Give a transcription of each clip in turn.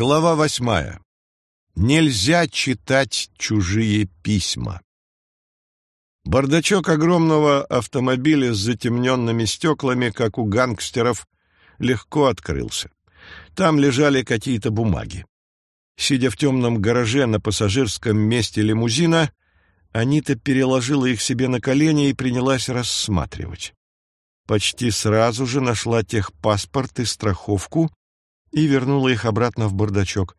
Глава восьмая. Нельзя читать чужие письма. Бардачок огромного автомобиля с затемненными стеклами, как у гангстеров, легко открылся. Там лежали какие-то бумаги. Сидя в темном гараже на пассажирском месте лимузина, Анита переложила их себе на колени и принялась рассматривать. Почти сразу же нашла техпаспорт и страховку и вернула их обратно в бардачок.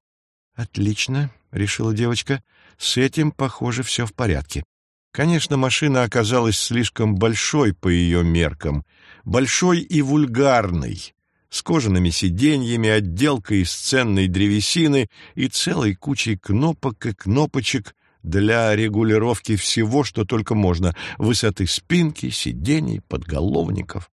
«Отлично», — решила девочка, — «с этим, похоже, все в порядке». Конечно, машина оказалась слишком большой по ее меркам, большой и вульгарной, с кожаными сиденьями, отделкой из ценной древесины и целой кучей кнопок и кнопочек для регулировки всего, что только можно, высоты спинки, сидений, подголовников.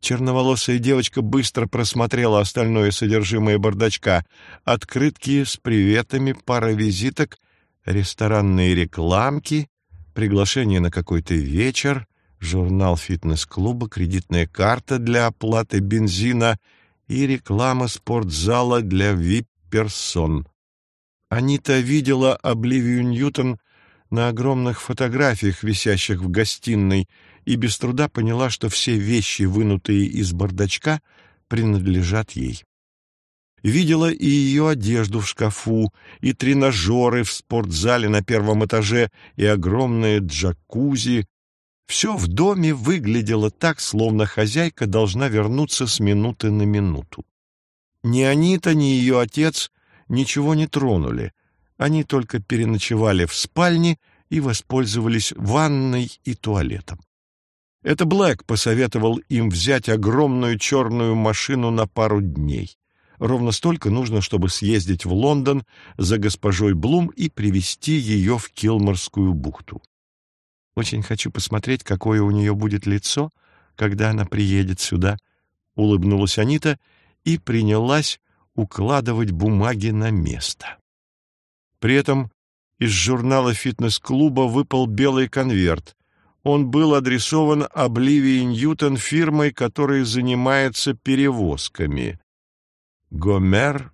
Черноволосая девочка быстро просмотрела остальное содержимое бардачка. Открытки с приветами, пара визиток, ресторанные рекламки, приглашение на какой-то вечер, журнал фитнес-клуба, кредитная карта для оплаты бензина и реклама спортзала для вип-персон. Анита видела Обливию Ньютон на огромных фотографиях, висящих в гостиной, и без труда поняла, что все вещи, вынутые из бардачка, принадлежат ей. Видела и ее одежду в шкафу, и тренажеры в спортзале на первом этаже, и огромное джакузи. Все в доме выглядело так, словно хозяйка должна вернуться с минуты на минуту. Ни Анита, ни ее отец ничего не тронули. Они только переночевали в спальне и воспользовались ванной и туалетом. Это Блэк посоветовал им взять огромную черную машину на пару дней. Ровно столько нужно, чтобы съездить в Лондон за госпожой Блум и привести ее в Килморскую бухту. Очень хочу посмотреть, какое у нее будет лицо, когда она приедет сюда, — улыбнулась Анита и принялась укладывать бумаги на место. При этом из журнала фитнес-клуба выпал белый конверт, он был адресован Обливии Ньютон фирмой, которая занимается перевозками. Гомер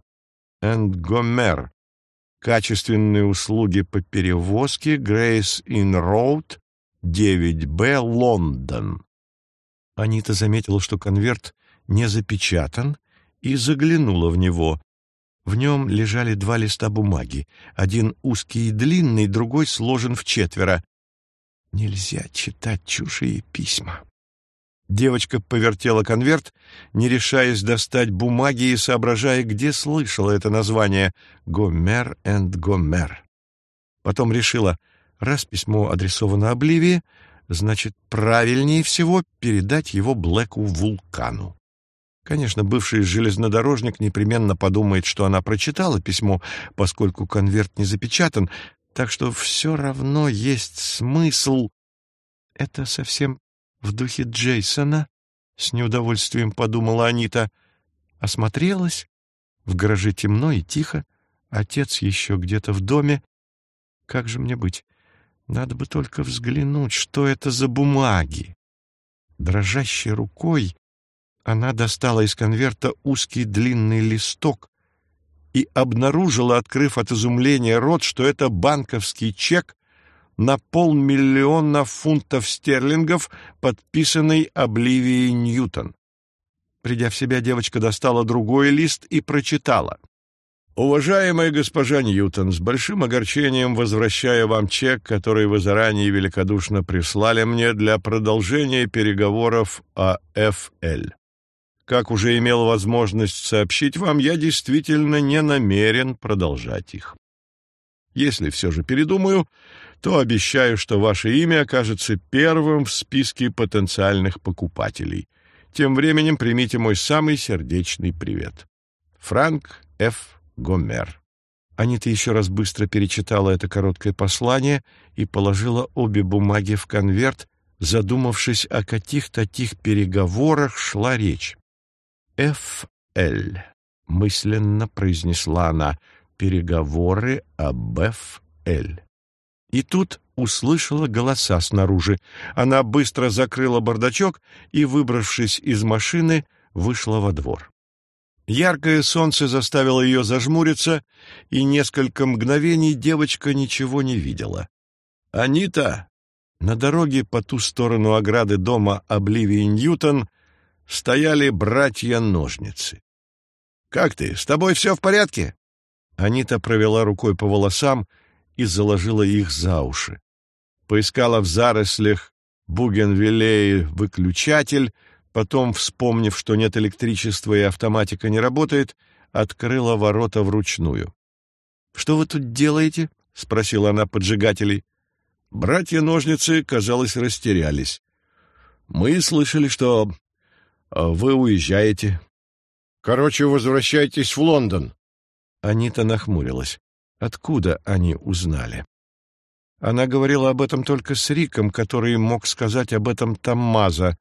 энд Гомер. Качественные услуги по перевозке Грейс Ин Роуд, 9Б, Лондон. Анита заметила, что конверт не запечатан, и заглянула в него. В нем лежали два листа бумаги, один узкий и длинный, другой сложен в четверо. Нельзя читать чужие письма. Девочка повертела конверт, не решаясь достать бумаги и соображая, где слышала это название «Гомер энд Гомер». Потом решила, раз письмо адресовано Обливии, значит, правильнее всего передать его Блэку Вулкану. Конечно, бывший железнодорожник непременно подумает, что она прочитала письмо, поскольку конверт не запечатан, так что все равно есть смысл. Это совсем в духе Джейсона, — с неудовольствием подумала Анита. Осмотрелась. В гараже темно и тихо. Отец еще где-то в доме. Как же мне быть? Надо бы только взглянуть, что это за бумаги. Дрожащей рукой она достала из конверта узкий длинный листок, и обнаружила, открыв от изумления рот, что это банковский чек на полмиллиона фунтов стерлингов, подписанный Обливией Ньютон. Придя в себя, девочка достала другой лист и прочитала. «Уважаемая госпожа Ньютон, с большим огорчением возвращаю вам чек, который вы заранее великодушно прислали мне для продолжения переговоров о ФЛ. Как уже имел возможность сообщить вам, я действительно не намерен продолжать их. Если все же передумаю, то обещаю, что ваше имя окажется первым в списке потенциальных покупателей. Тем временем примите мой самый сердечный привет. Франк Ф. Гомер. Анита еще раз быстро перечитала это короткое послание и положила обе бумаги в конверт, задумавшись, о каких таких переговорах шла речь. «Ф.Л.» — мысленно произнесла она. «Переговоры об Ф.Л.» И тут услышала голоса снаружи. Она быстро закрыла бардачок и, выбравшись из машины, вышла во двор. Яркое солнце заставило ее зажмуриться, и несколько мгновений девочка ничего не видела. «Анита!» На дороге по ту сторону ограды дома Обливии Ньютон стояли братья-ножницы. «Как ты? С тобой все в порядке?» Анита провела рукой по волосам и заложила их за уши. Поискала в зарослях бугенвиллеи выключатель, потом, вспомнив, что нет электричества и автоматика не работает, открыла ворота вручную. «Что вы тут делаете?» — спросила она поджигателей. Братья-ножницы, казалось, растерялись. «Мы слышали, что вы уезжаете». «Короче, возвращайтесь в Лондон». Анита нахмурилась. Откуда они узнали? Она говорила об этом только с Риком, который мог сказать об этом Таммаза.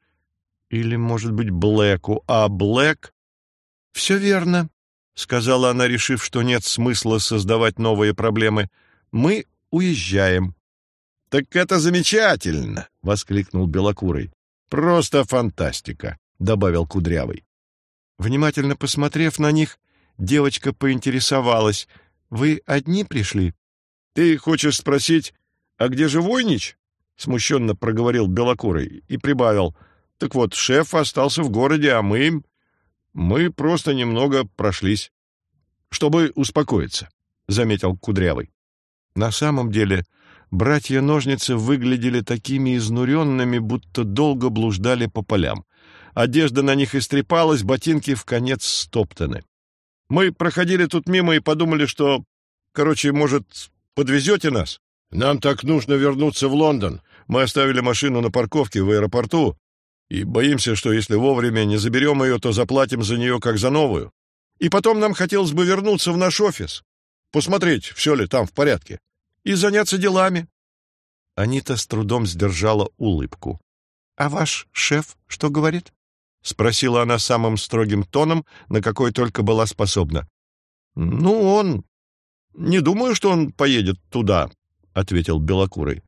Или, может быть, Блэку. А Блэк... — Все верно, — сказала она, решив, что нет смысла создавать новые проблемы. — Мы уезжаем. — Так это замечательно! — воскликнул Белокурый. — Просто фантастика! — добавил Кудрявый. Внимательно посмотрев на них, девочка поинтересовалась. — Вы одни пришли? — Ты хочешь спросить, а где же Войнич? — смущенно проговорил Белокурый и прибавил — так вот, шеф остался в городе, а мы... Мы просто немного прошлись. Чтобы успокоиться, — заметил Кудрявый. На самом деле, братья-ножницы выглядели такими изнуренными, будто долго блуждали по полям. Одежда на них истрепалась, ботинки в конец стоптаны. Мы проходили тут мимо и подумали, что... Короче, может, подвезете нас? Нам так нужно вернуться в Лондон. Мы оставили машину на парковке в аэропорту, и боимся, что если вовремя не заберем ее, то заплатим за нее как за новую. И потом нам хотелось бы вернуться в наш офис, посмотреть, все ли там в порядке, и заняться делами. Анита с трудом сдержала улыбку. — А ваш шеф что говорит? — спросила она самым строгим тоном, на какой только была способна. — Ну, он... Не думаю, что он поедет туда, — ответил Белокурый.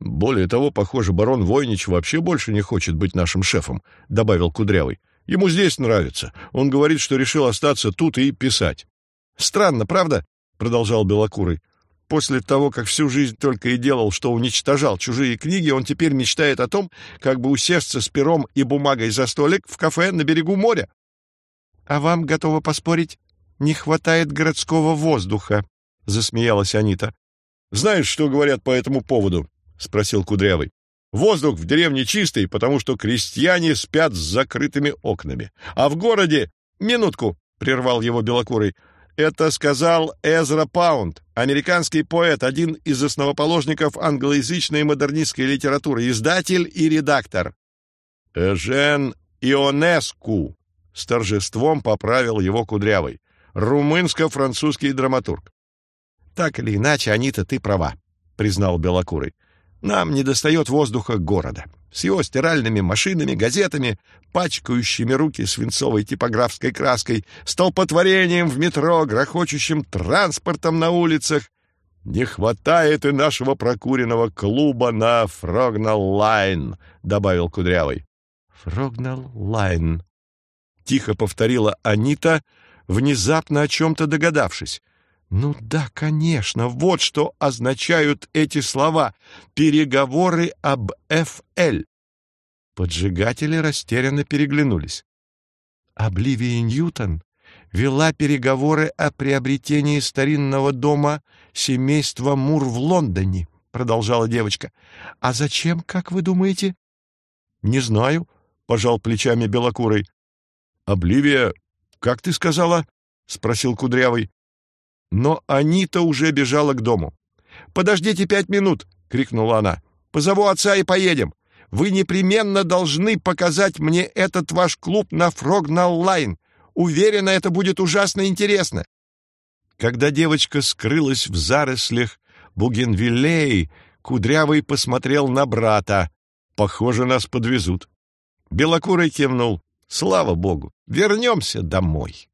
Более того, похоже, барон Войнич вообще больше не хочет быть нашим шефом, — добавил Кудрявый. Ему здесь нравится. Он говорит, что решил остаться тут и писать. — Странно, правда? — продолжал Белокурый. После того, как всю жизнь только и делал, что уничтожал чужие книги, он теперь мечтает о том, как бы усесться с пером и бумагой за столик в кафе на берегу моря. — А вам, готова поспорить, не хватает городского воздуха, — засмеялась Анита. — Знаешь, что говорят по этому поводу? — спросил Кудрявый. «Воздух в деревне чистый, потому что крестьяне спят с закрытыми окнами. А в городе...» «Минутку!» — прервал его Белокурый. «Это сказал Эзра Паунд, американский поэт, один из основоположников англоязычной модернистской литературы, издатель и редактор». «Эжен Ионеску», — с торжеством поправил его Кудрявый. «Румынско-французский драматург». «Так или иначе, Анита, ты права», — признал Белокурый. Нам недостает воздуха города. С его стиральными машинами, газетами, пачкающими руки свинцовой типографской краской, столпотворением в метро, грохочущим транспортом на улицах. «Не хватает и нашего прокуренного клуба на Фрогнал-Лайн», — добавил Кудрявый. «Фрогнал-Лейн», — тихо повторила Анита, внезапно о чем-то догадавшись. Ну да, конечно, вот что означают эти слова «переговоры об ФЛ». Поджигатели растерянно переглянулись. Обливия Ньютон вела переговоры о приобретении старинного дома семейства Мур в Лондоне, продолжала девочка. А зачем, как вы думаете? Не знаю, пожал плечами белокурый. Обливия, как ты сказала? спросил Кудрявый. Но Анита уже бежала к дому. «Подождите пять минут!» — крикнула она. «Позову отца и поедем. Вы непременно должны показать мне этот ваш клуб на Фрогнал-Лайн. Уверена, это будет ужасно интересно». Когда девочка скрылась в зарослях Бугенвиллей, Кудрявый посмотрел на брата. «Похоже, нас подвезут». Белокурый кивнул. «Слава богу! Вернемся домой!»